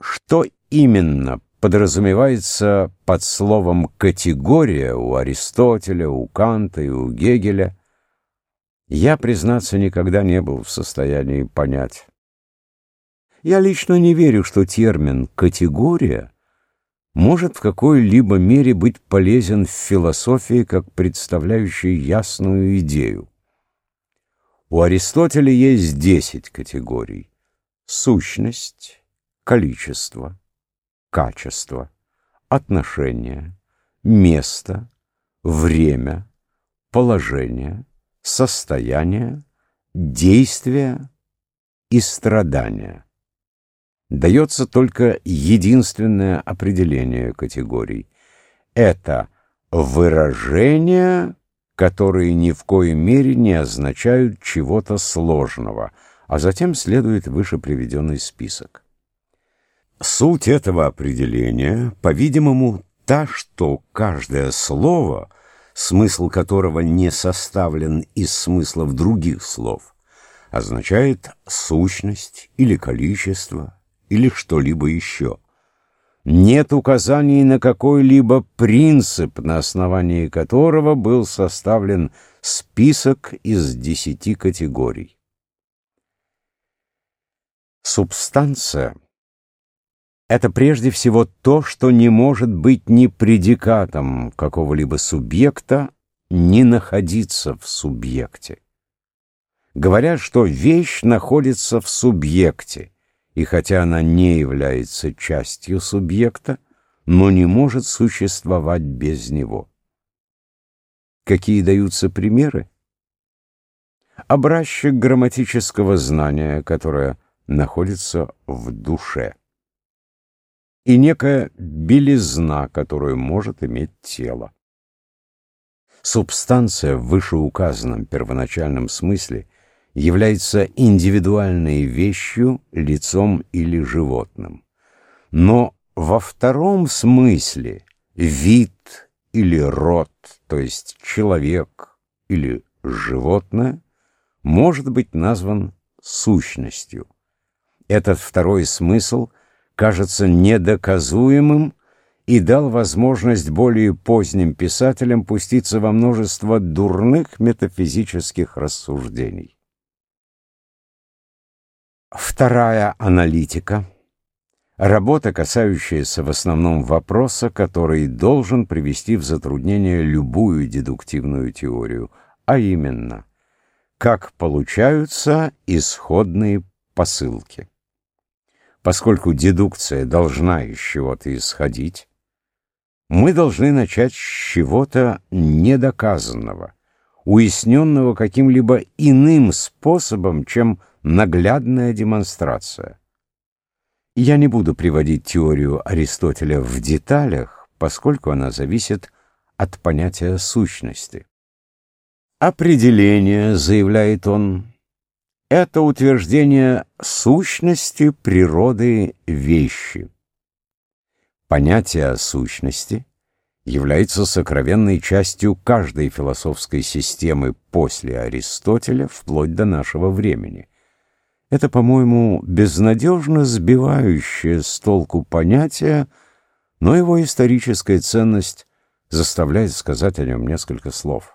Что именно подразумевается под словом «категория» у Аристотеля, у Канта и у Гегеля, я, признаться, никогда не был в состоянии понять. Я лично не верю, что термин «категория» может в какой-либо мере быть полезен в философии как представляющий ясную идею. У Аристотеля есть десять категорий. Сущность, количество, качество, отношение, место, время, положение, состояние, действие и страдания. Дается только единственное определение категорий. Это выражения, которые ни в коей мере не означают чего-то сложного, а затем следует выше приведенный список. Суть этого определения, по-видимому, та, что каждое слово, смысл которого не составлен из смыслов других слов, означает сущность или количество, или что-либо еще. Нет указаний на какой-либо принцип, на основании которого был составлен список из десяти категорий. Субстанция — это прежде всего то, что не может быть ни предикатом какого-либо субъекта, ни находиться в субъекте. Говорят, что вещь находится в субъекте, и хотя она не является частью субъекта, но не может существовать без него. Какие даются примеры? Образчик грамматического знания, которое находится в душе, и некая белизна, которую может иметь тело. Субстанция в вышеуказанном первоначальном смысле является индивидуальной вещью, лицом или животным. Но во втором смысле вид или род, то есть человек или животное, может быть назван сущностью. Этот второй смысл кажется недоказуемым и дал возможность более поздним писателям пуститься во множество дурных метафизических рассуждений. Вторая аналитика. Работа, касающаяся в основном вопроса, который должен привести в затруднение любую дедуктивную теорию, а именно, как получаются исходные посылки. Поскольку дедукция должна из чего-то исходить, мы должны начать с чего-то недоказанного, уясненного каким-либо иным способом, чем наглядная демонстрация. Я не буду приводить теорию Аристотеля в деталях, поскольку она зависит от понятия сущности. Определение, заявляет он, это утверждение сущности природы вещи. Понятие о сущности является сокровенной частью каждой философской системы после Аристотеля вплоть до нашего времени – это, по-моему, безнадежно сбивающее с толку понятие, но его историческая ценность заставляет сказать о нем несколько слов.